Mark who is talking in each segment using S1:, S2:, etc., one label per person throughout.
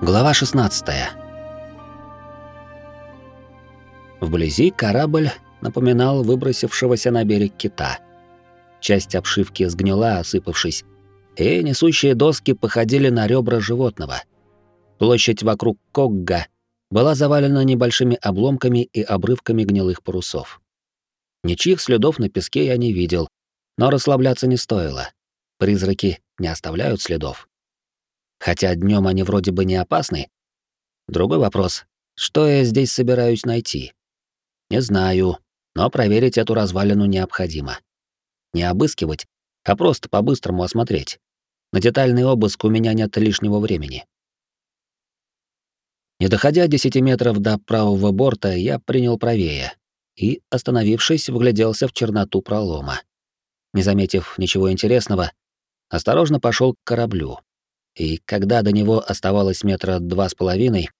S1: Глава 16. Вблизи корабль напоминал выбросившегося на берег кита. Часть обшивки сгнила, осыпавшись, и несущие доски походили на ребра животного. Площадь вокруг Когга была завалена небольшими обломками и обрывками гнилых парусов. Ничьих следов на песке я не видел, но расслабляться не стоило. Призраки не оставляют следов. Хотя днем они вроде бы не опасны. Другой вопрос. Что я здесь собираюсь найти? Не знаю, но проверить эту развалину необходимо. Не обыскивать, а просто по-быстрому осмотреть. На детальный обыск у меня нет лишнего времени. Не доходя 10 метров до правого борта, я принял правее и, остановившись, вгляделся в черноту пролома. Не заметив ничего интересного, осторожно пошел к кораблю и когда до него оставалось метра два с половиной,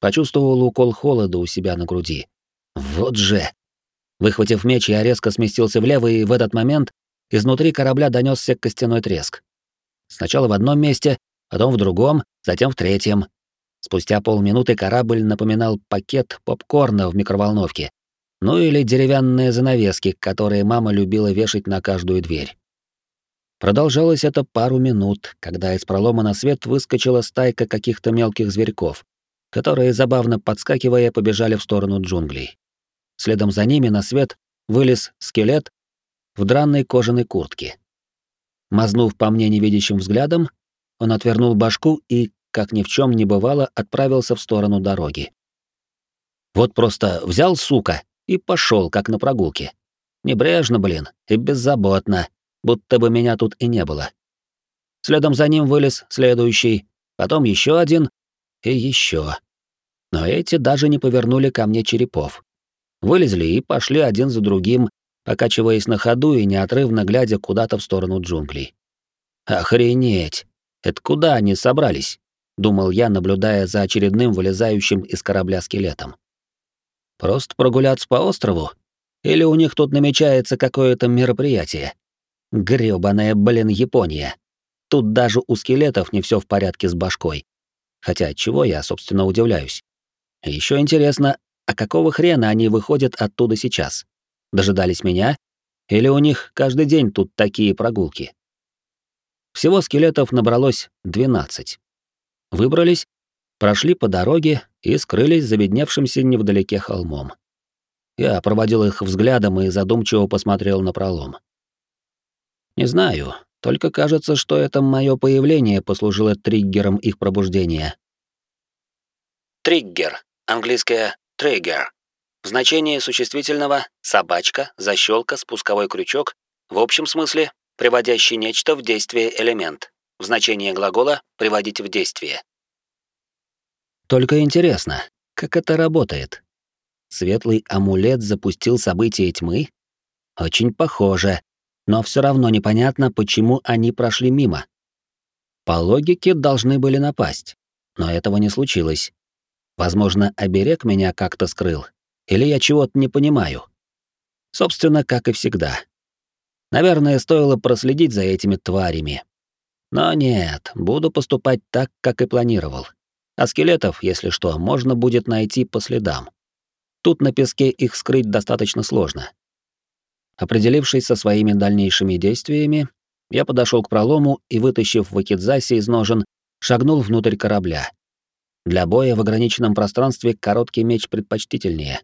S1: почувствовал укол холода у себя на груди. Вот же! Выхватив меч, я резко сместился влево, и в этот момент изнутри корабля донесся костяной треск. Сначала в одном месте, потом в другом, затем в третьем. Спустя полминуты корабль напоминал пакет попкорна в микроволновке. Ну или деревянные занавески, которые мама любила вешать на каждую дверь. Продолжалось это пару минут, когда из пролома на свет выскочила стайка каких-то мелких зверьков, которые, забавно подскакивая, побежали в сторону джунглей. Следом за ними на свет вылез скелет в дранной кожаной куртке. Мазнув по мне невидящим взглядом, он отвернул башку и, как ни в чем не бывало, отправился в сторону дороги. Вот просто взял, сука, и пошел, как на прогулке. Небрежно, блин, и беззаботно, будто бы меня тут и не было. Следом за ним вылез следующий, потом еще один и еще. Но эти даже не повернули ко мне черепов. Вылезли и пошли один за другим, покачиваясь на ходу и неотрывно глядя куда-то в сторону джунглей. «Охренеть! Это куда они собрались?» — думал я, наблюдая за очередным вылезающим из корабля скелетом. «Просто прогуляться по острову? Или у них тут намечается какое-то мероприятие?» Грёбаная, блин, Япония. Тут даже у скелетов не все в порядке с башкой. Хотя чего я, собственно, удивляюсь. Еще интересно, а какого хрена они выходят оттуда сейчас? Дожидались меня? Или у них каждый день тут такие прогулки? Всего скелетов набралось 12. Выбрались, прошли по дороге и скрылись за видневшимся невдалеке холмом. Я проводил их взглядом и задумчиво посмотрел на пролом. Не знаю, только кажется, что это мое появление послужило триггером их пробуждения.
S2: Триггер. Английское. В значении существительного собачка, защелка, спусковой крючок, в общем смысле приводящий нечто в действие элемент. В значении глагола приводить в действие.
S1: Только интересно, как это работает? Светлый амулет запустил события тьмы? Очень похоже но все равно непонятно, почему они прошли мимо. По логике должны были напасть, но этого не случилось. Возможно, оберег меня как-то скрыл, или я чего-то не понимаю. Собственно, как и всегда. Наверное, стоило проследить за этими тварями. Но нет, буду поступать так, как и планировал. А скелетов, если что, можно будет найти по следам. Тут на песке их скрыть достаточно сложно. Определившись со своими дальнейшими действиями, я подошел к пролому и, вытащив вакидзаси из ножен, шагнул внутрь корабля. Для боя в ограниченном пространстве короткий меч предпочтительнее.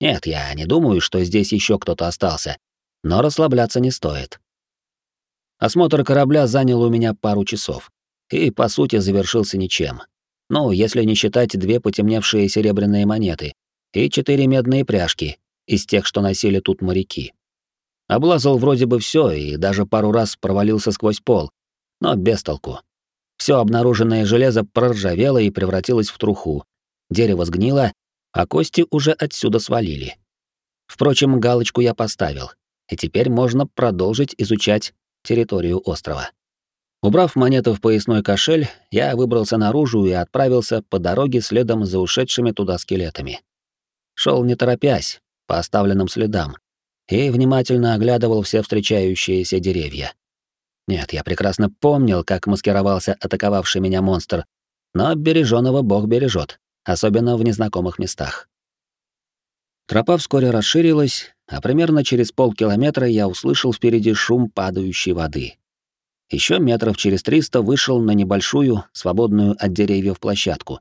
S1: Нет, я не думаю, что здесь еще кто-то остался, но расслабляться не стоит. Осмотр корабля занял у меня пару часов и, по сути, завершился ничем. Ну, если не считать две потемневшие серебряные монеты и четыре медные пряжки из тех, что носили тут моряки. Облазал вроде бы все и даже пару раз провалился сквозь пол, но без толку. Все обнаруженное железо проржавело и превратилось в труху. Дерево сгнило, а кости уже отсюда свалили. Впрочем, галочку я поставил, и теперь можно продолжить изучать территорию острова. Убрав монету в поясной кошель, я выбрался наружу и отправился по дороге следом за ушедшими туда скелетами. Шел не торопясь, по оставленным следам, и внимательно оглядывал все встречающиеся деревья. Нет, я прекрасно помнил, как маскировался атаковавший меня монстр, но береженого Бог бережет, особенно в незнакомых местах. Тропа вскоре расширилась, а примерно через полкилометра я услышал впереди шум падающей воды. Еще метров через триста вышел на небольшую, свободную от деревьев площадку,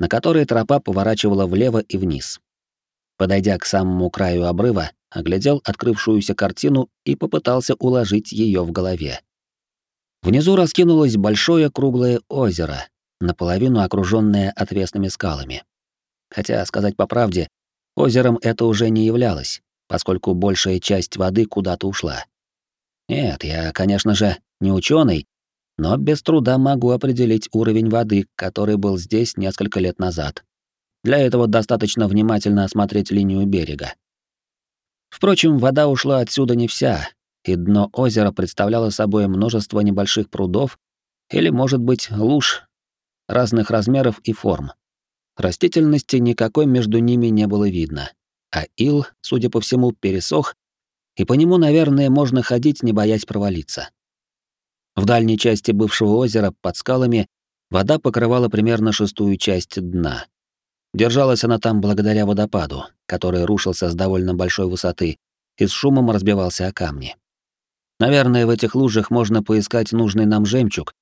S1: на которой тропа поворачивала влево и вниз. Подойдя к самому краю обрыва, оглядел открывшуюся картину и попытался уложить ее в голове. Внизу раскинулось большое круглое озеро, наполовину окруженное отвесными скалами. Хотя, сказать по правде, озером это уже не являлось, поскольку большая часть воды куда-то ушла. Нет, я, конечно же, не ученый, но без труда могу определить уровень воды, который был здесь несколько лет назад. Для этого достаточно внимательно осмотреть линию берега. Впрочем, вода ушла отсюда не вся, и дно озера представляло собой множество небольших прудов или, может быть, луж разных размеров и форм. Растительности никакой между ними не было видно, а ил, судя по всему, пересох, и по нему, наверное, можно ходить, не боясь провалиться. В дальней части бывшего озера, под скалами, вода покрывала примерно шестую часть дна. Держалась она там благодаря водопаду, который рушился с довольно большой высоты и с шумом разбивался о камни. Наверное, в этих лужах можно поискать нужный нам жемчуг,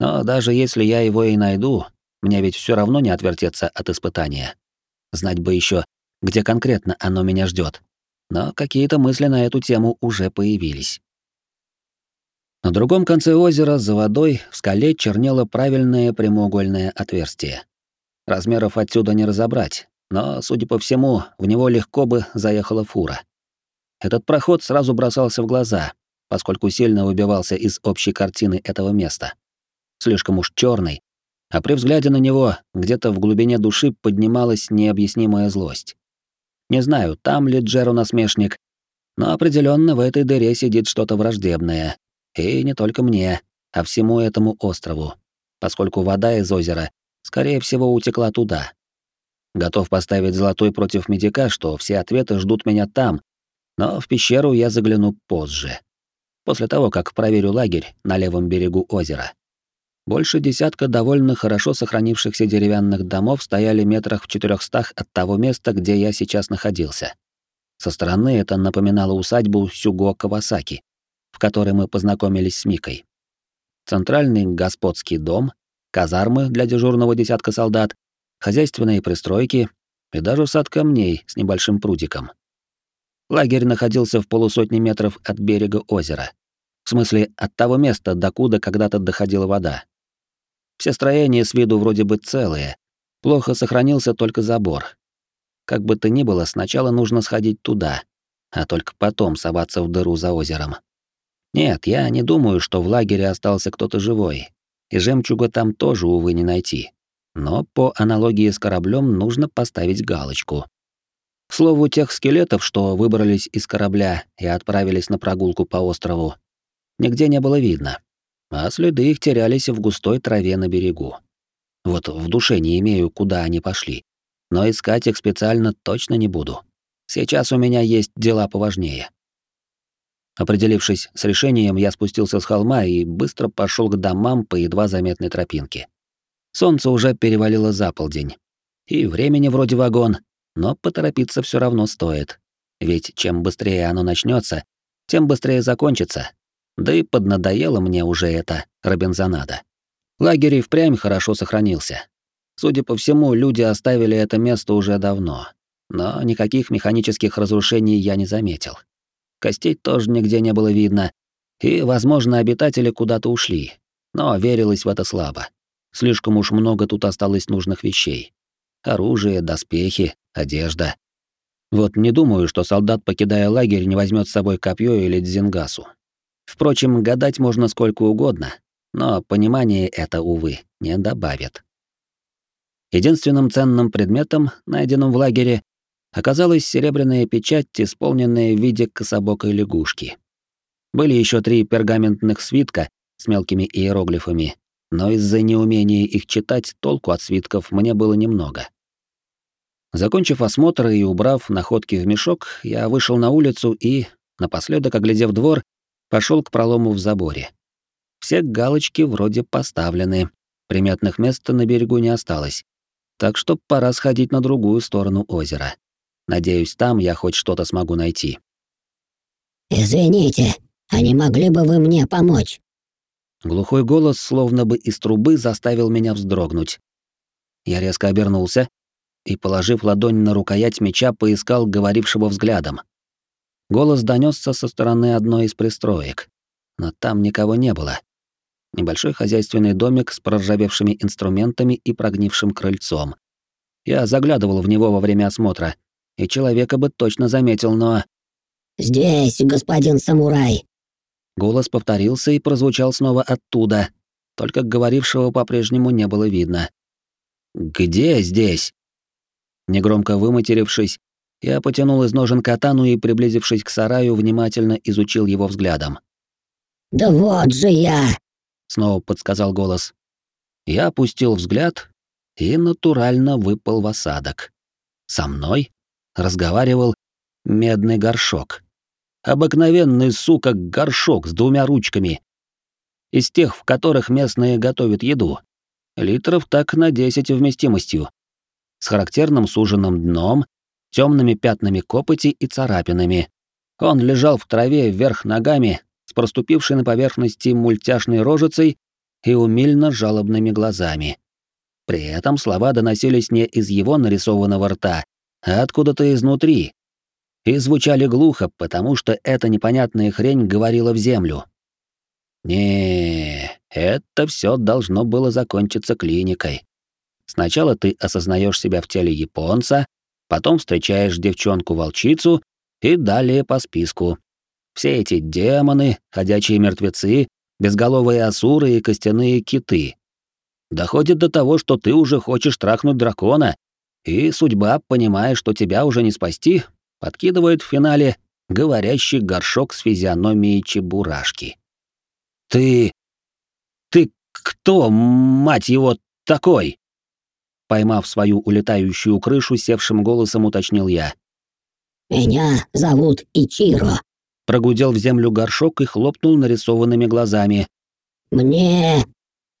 S1: но даже если я его и найду, мне ведь все равно не отвертеться от испытания. Знать бы еще, где конкретно оно меня ждет. Но какие-то мысли на эту тему уже появились. На другом конце озера за водой в скале чернело правильное прямоугольное отверстие. Размеров отсюда не разобрать, но, судя по всему, в него легко бы заехала фура. Этот проход сразу бросался в глаза, поскольку сильно выбивался из общей картины этого места. Слишком уж черный, а при взгляде на него где-то в глубине души поднималась необъяснимая злость. Не знаю, там ли Джеру насмешник, но определенно в этой дыре сидит что-то враждебное. И не только мне, а всему этому острову, поскольку вода из озера, скорее всего, утекла туда. Готов поставить золотой против медика, что все ответы ждут меня там, но в пещеру я загляну позже после того, как проверю лагерь на левом берегу озера. Больше десятка довольно хорошо сохранившихся деревянных домов стояли метрах в четырехстах от того места, где я сейчас находился. Со стороны это напоминало усадьбу Сюго Кавасаки, в которой мы познакомились с Микой. Центральный господский дом, казармы для дежурного десятка солдат, хозяйственные пристройки и даже сад камней с небольшим прудиком. Лагерь находился в полусотни метров от берега озера. В смысле, от того места, докуда когда-то доходила вода. Все строения с виду вроде бы целые. Плохо сохранился только забор. Как бы то ни было, сначала нужно сходить туда, а только потом соваться в дыру за озером. Нет, я не думаю, что в лагере остался кто-то живой. И жемчуга там тоже, увы, не найти. Но по аналогии с кораблем нужно поставить галочку. К слову, тех скелетов, что выбрались из корабля и отправились на прогулку по острову, нигде не было видно, а следы их терялись в густой траве на берегу. Вот в душе не имею, куда они пошли, но искать их специально точно не буду. Сейчас у меня есть дела поважнее. Определившись с решением, я спустился с холма и быстро пошел к домам по едва заметной тропинке. Солнце уже перевалило за полдень. И времени вроде вагон, но поторопиться все равно стоит. Ведь чем быстрее оно начнется, тем быстрее закончится. Да и поднадоело мне уже это Робинзонада. Лагерь и впрямь хорошо сохранился. Судя по всему, люди оставили это место уже давно. Но никаких механических разрушений я не заметил. Костей тоже нигде не было видно. И, возможно, обитатели куда-то ушли. Но верилось в это слабо. Слишком уж много тут осталось нужных вещей. Оружие, доспехи, одежда. Вот не думаю, что солдат, покидая лагерь, не возьмет с собой копье или дзингасу. Впрочем, гадать можно сколько угодно, но понимание это, увы, не добавит. Единственным ценным предметом, найденным в лагере, оказалась серебряная печать, исполненная в виде кособокой лягушки. Были еще три пергаментных свитка с мелкими иероглифами, но из-за неумения их читать толку от свитков мне было немного. Закончив осмотр и убрав находки в мешок, я вышел на улицу и, напоследок оглядев двор, пошел к пролому в заборе. Все галочки вроде поставлены, Приметных мест на берегу не осталось. Так что пора сходить на другую сторону озера. Надеюсь, там я хоть что-то смогу найти.
S3: «Извините, а не могли бы вы мне помочь?»
S1: Глухой голос, словно бы из трубы, заставил меня вздрогнуть. Я резко обернулся и, положив ладонь на рукоять меча, поискал говорившего взглядом. Голос донесся со стороны одной из пристроек, но там никого не было. Небольшой хозяйственный домик с проржавевшими инструментами и прогнившим крыльцом. Я заглядывал в него во время осмотра, и человека бы точно заметил, но...
S3: «Здесь, господин самурай!»
S1: Голос повторился и прозвучал снова оттуда, только говорившего по-прежнему не было видно. «Где здесь?» Негромко выматерившись, я потянул из ножен катану и, приблизившись к сараю, внимательно изучил его взглядом.
S3: «Да вот же я!»
S1: — снова подсказал голос. Я опустил взгляд и натурально выпал в осадок. Со мной разговаривал медный горшок. Обыкновенный, сука, горшок с двумя ручками. Из тех, в которых местные готовят еду. Литров так на 10 вместимостью. С характерным суженным дном, темными пятнами копоти и царапинами. Он лежал в траве вверх ногами, с проступившей на поверхности мультяшной рожицей и умильно жалобными глазами. При этом слова доносились не из его нарисованного рта, а откуда-то изнутри. И звучали глухо, потому что эта непонятная хрень говорила в землю. Не, это все должно было закончиться клиникой. Сначала ты осознаешь себя в теле японца, потом встречаешь девчонку-волчицу и далее по списку. Все эти демоны, ходячие мертвецы, безголовые асуры и костяные киты. Доходит до того, что ты уже хочешь трахнуть дракона, и судьба, понимая, что тебя уже не спасти, подкидывает в финале говорящий горшок с физиономией чебурашки. «Ты... ты кто, мать его, такой?» Поймав свою улетающую крышу, севшим голосом уточнил я.
S3: «Меня зовут Ичиро», —
S1: прогудел в землю горшок и хлопнул нарисованными глазами.
S3: «Мне...»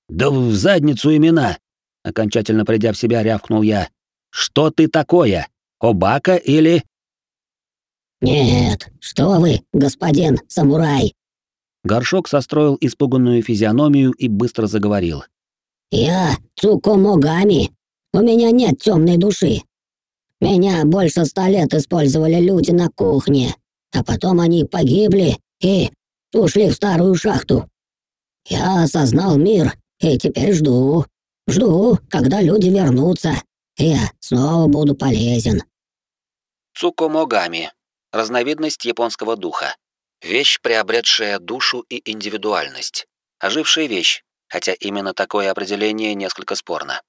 S1: «Да в задницу имена!» — окончательно придя в себя, рявкнул я. Что ты такое? Обака или...»
S3: «Нет, что вы, господин самурай!»
S1: Горшок состроил испуганную физиономию и быстро заговорил.
S3: «Я Цукомогами. У меня нет темной души. Меня больше ста лет использовали люди на кухне, а потом они погибли и ушли в старую шахту. Я осознал мир и теперь жду. Жду, когда люди вернутся я снова буду полезен.
S4: Цукомогами. Разновидность японского духа. Вещь, приобретшая душу и индивидуальность. Ожившая вещь, хотя именно такое определение несколько спорно.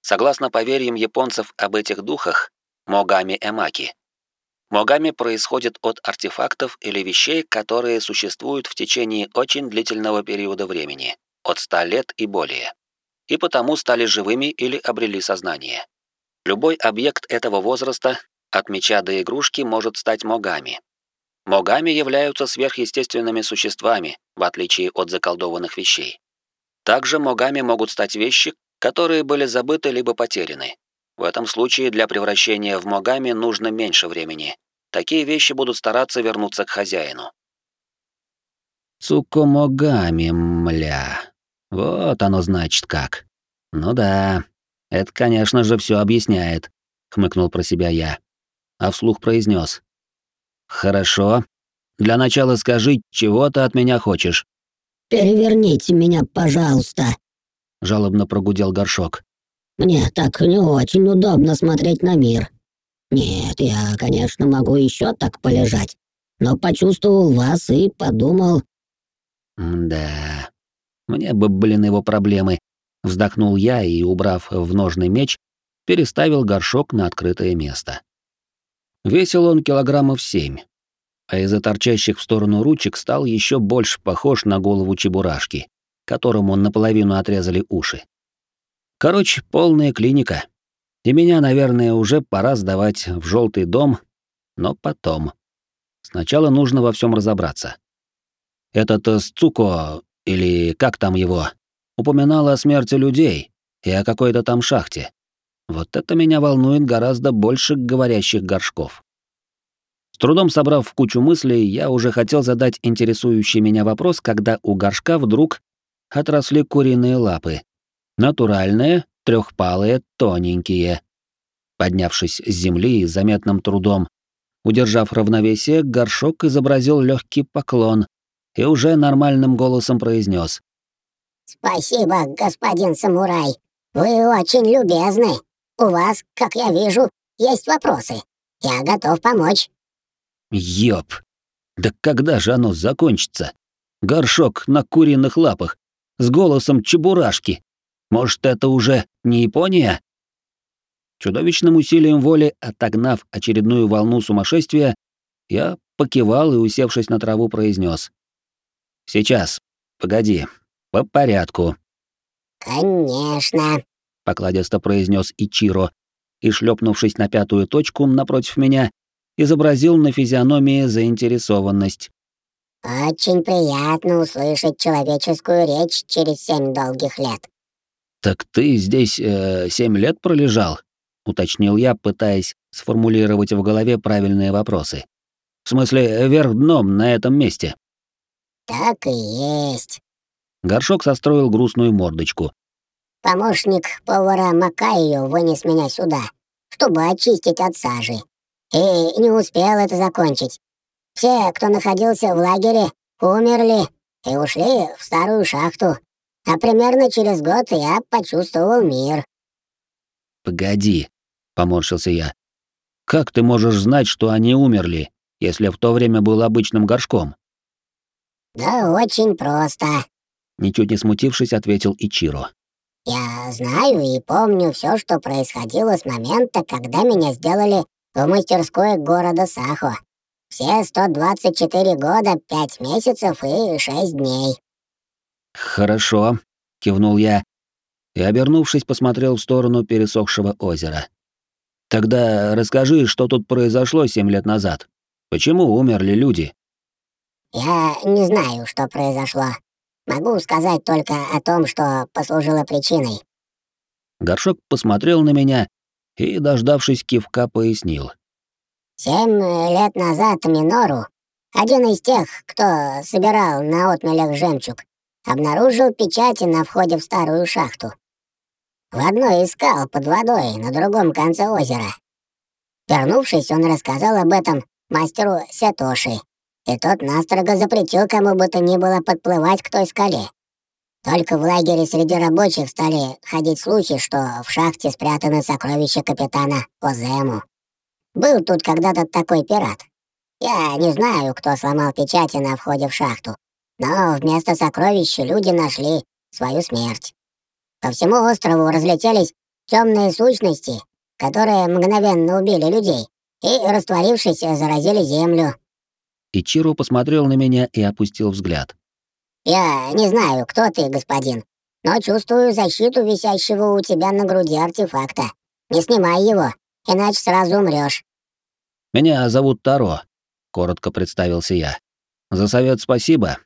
S4: Согласно поверьям японцев об этих духах, Могами-эмаки. Могами происходит от артефактов или вещей, которые существуют в течение очень длительного периода времени, от 100 лет и более, и потому стали живыми или обрели сознание. Любой объект этого возраста, от меча до игрушки, может стать могами. Могами являются сверхъестественными существами, в отличие от заколдованных вещей. Также могами могут стать вещи, которые были забыты либо потеряны. В этом случае для превращения в могами нужно меньше времени. Такие вещи будут стараться вернуться к хозяину.
S1: Цукомогами, мля. Вот оно значит как. Ну да, это, конечно же, все объясняет, хмыкнул про себя я, а вслух произнес: Хорошо. Для начала скажи, чего ты от меня хочешь?
S3: Переверните меня, пожалуйста,
S1: жалобно прогудел горшок.
S3: Мне так не очень удобно смотреть на мир. Нет, я, конечно, могу еще так полежать, но почувствовал вас и подумал...
S1: да, мне бы, блин, его проблемы. Вздохнул я и, убрав в ножный меч, переставил горшок на открытое место. Весил он килограммов семь, а из-за торчащих в сторону ручек стал еще больше похож на голову чебурашки, которому наполовину отрезали уши. Короче, полная клиника. И меня, наверное, уже пора сдавать в желтый дом, но потом. Сначала нужно во всем разобраться. Этот э, Сцуко, или как там его, упоминала о смерти людей и о какой-то там шахте. Вот это меня волнует гораздо больше говорящих горшков. С трудом собрав в кучу мыслей, я уже хотел задать интересующий меня вопрос, когда у горшка вдруг отросли куриные лапы. Натуральные, трехпалые, тоненькие. Поднявшись с земли с заметным трудом, удержав равновесие, горшок изобразил легкий поклон и уже нормальным голосом произнес:
S5: «Спасибо, господин самурай. Вы очень любезны. У вас, как я вижу, есть вопросы. Я готов помочь».
S1: Ёп! Да когда же оно закончится? Горшок на куриных лапах, с голосом чебурашки. Может, это уже не Япония? Чудовищным усилием воли, отогнав очередную волну сумасшествия, я покивал и, усевшись на траву, произнес: «Сейчас. Погоди. По порядку».
S5: «Конечно», —
S1: покладисто произнес Ичиро, и, шлепнувшись на пятую точку напротив меня, изобразил на физиономии заинтересованность.
S5: «Очень приятно услышать человеческую речь через семь долгих лет».
S1: «Так ты здесь э, семь лет пролежал?» — уточнил я, пытаясь сформулировать в голове правильные вопросы. «В смысле, вверх дном на этом месте?»
S5: «Так и есть».
S1: Горшок состроил грустную мордочку.
S5: «Помощник повара Макайо вынес меня сюда, чтобы очистить от сажи. И не успел это закончить. Все, кто находился в лагере, умерли и ушли в старую шахту. А примерно через год я почувствовал мир.
S1: «Погоди», — поморщился я. «Как ты можешь знать, что они умерли, если в то время был обычным горшком?»
S5: «Да очень просто», —
S1: ничуть не смутившись, ответил Ичиро.
S5: «Я знаю и помню все, что происходило с момента, когда меня сделали в мастерской города Сахо. Все 124 года, 5 месяцев и 6 дней».
S1: «Хорошо», — кивнул я и, обернувшись, посмотрел в сторону пересохшего озера. «Тогда расскажи, что тут произошло семь лет назад. Почему умерли люди?»
S5: «Я не знаю, что произошло. Могу сказать только о том, что послужило причиной».
S1: Горшок посмотрел на меня и, дождавшись кивка, пояснил.
S5: «Семь лет назад Минору, один из тех, кто собирал на отмелях жемчуг, обнаружил печати на входе в старую шахту. В одной из скал под водой на другом конце озера. Вернувшись, он рассказал об этом мастеру Сетоши, и тот настрого запретил кому бы то ни было подплывать к той скале. Только в лагере среди рабочих стали ходить слухи, что в шахте спрятаны сокровища капитана Озему. Был тут когда-то такой пират. Я не знаю, кто сломал печати на входе в шахту, но вместо сокровища люди нашли свою смерть. По всему острову разлетелись темные сущности, которые мгновенно убили людей и, растворившись, заразили землю.
S1: Ичиро посмотрел на меня и опустил взгляд.
S5: «Я не знаю, кто ты, господин, но чувствую защиту висящего у тебя на груди артефакта. Не снимай его, иначе сразу умрешь.
S1: «Меня зовут Таро», — коротко представился я. «За совет спасибо.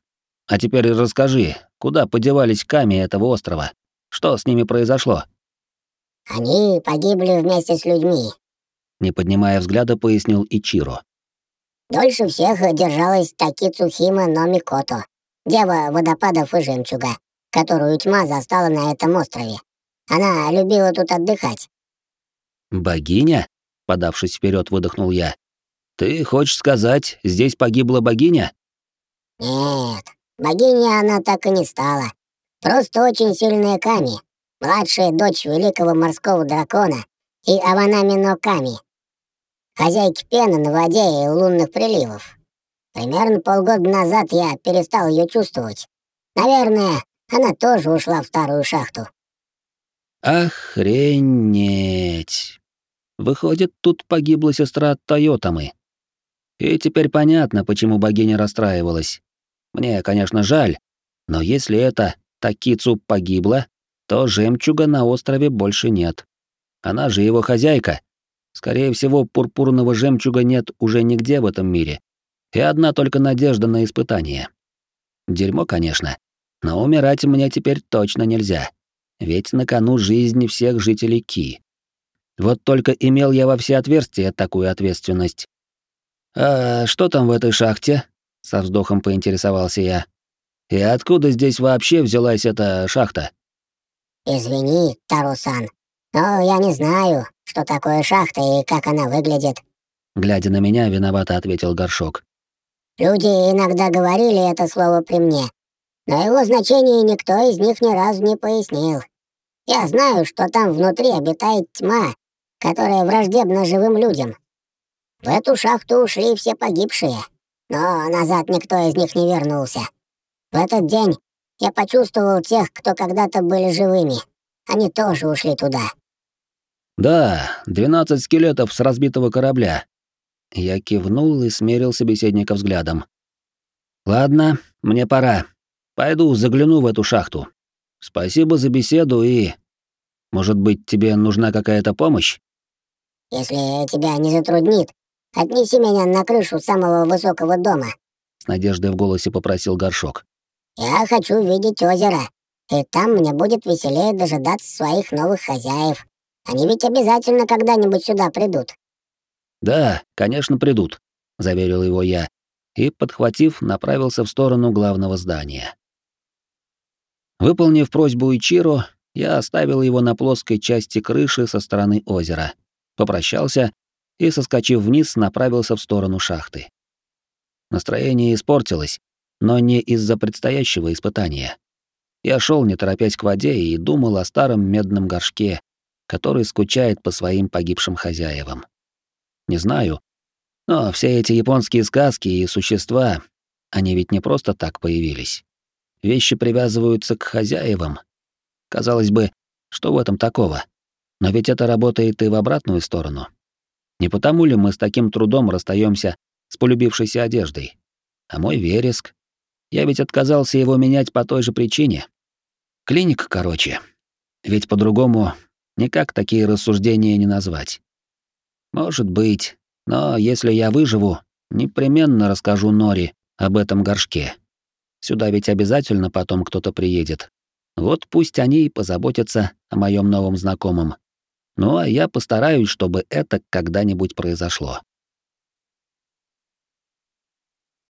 S1: А теперь расскажи, куда подевались камни этого острова? Что с ними произошло?»
S5: «Они погибли вместе с людьми», —
S1: не поднимая взгляда, пояснил Ичиро.
S5: «Дольше всех держалась Такицухима Номикото, дева водопадов и жемчуга, которую тьма застала на этом острове. Она любила тут отдыхать».
S1: «Богиня?» — подавшись вперед, выдохнул я. «Ты хочешь сказать, здесь погибла богиня?»
S5: «Нет, богиня она так и не стала. Просто очень сильная Ками, младшая дочь великого морского дракона и Аванами но Ками, хозяйки пены на воде и лунных приливов. Примерно полгода назад я перестал ее чувствовать. Наверное, она тоже ушла в старую шахту.
S1: Охренеть. Выходит, тут погибла сестра Тойотамы. И теперь понятно, почему богиня расстраивалась. Мне, конечно, жаль, но если это Такицу погибла, то жемчуга на острове больше нет. Она же его хозяйка. Скорее всего, пурпурного жемчуга нет уже нигде в этом мире и одна только надежда на испытание. Дерьмо, конечно. Но умирать мне теперь точно нельзя. Ведь на кону жизни всех жителей Ки. Вот только имел я во все отверстия такую ответственность. «А что там в этой шахте?» — со вздохом поинтересовался я. «И откуда здесь вообще взялась эта шахта?»
S5: «Извини, Тарусан, но я не знаю, что такое шахта и как она выглядит», —
S1: глядя на меня, виновато ответил Горшок.
S5: «Люди иногда говорили это слово при мне, но его значение никто из них ни разу не пояснил. Я знаю, что там внутри обитает тьма, которая враждебна живым людям. В эту шахту ушли все погибшие, но назад никто из них не вернулся. В этот день я почувствовал тех, кто когда-то были живыми. Они тоже ушли туда.
S1: Да, двенадцать скелетов с разбитого корабля. Я кивнул и смерил собеседника взглядом. Ладно, мне пора. Пойду загляну в эту шахту. Спасибо за беседу и... Может быть, тебе нужна какая-то помощь?
S5: Если тебя не затруднит, отнеси меня на крышу самого высокого дома.
S1: С надеждой в голосе попросил Горшок.
S5: Я хочу видеть озеро, и там мне будет веселее дожидаться своих новых хозяев. Они ведь обязательно когда-нибудь сюда придут.
S1: Да, конечно, придут, заверил его я и, подхватив, направился в сторону главного здания. Выполнив просьбу Ичиро, я оставил его на плоской части крыши со стороны озера, попрощался и, соскочив вниз, направился в сторону шахты. Настроение испортилось, но не из-за предстоящего испытания. Я шел, не торопясь к воде, и думал о старом медном горшке, который скучает по своим погибшим хозяевам. Не знаю, но все эти японские сказки и существа, они ведь не просто так появились. Вещи привязываются к хозяевам. Казалось бы, что в этом такого? Но ведь это работает и в обратную сторону. Не потому ли мы с таким трудом расстаемся с полюбившейся одеждой? А мой вереск? Я ведь отказался его менять по той же причине. Клиника, короче. Ведь по-другому никак такие рассуждения не назвать. Может быть, но если я выживу, непременно расскажу Нори об этом горшке. Сюда ведь обязательно потом кто-то приедет. Вот пусть они и позаботятся о моем новом знакомом. Ну а я постараюсь, чтобы это когда-нибудь произошло.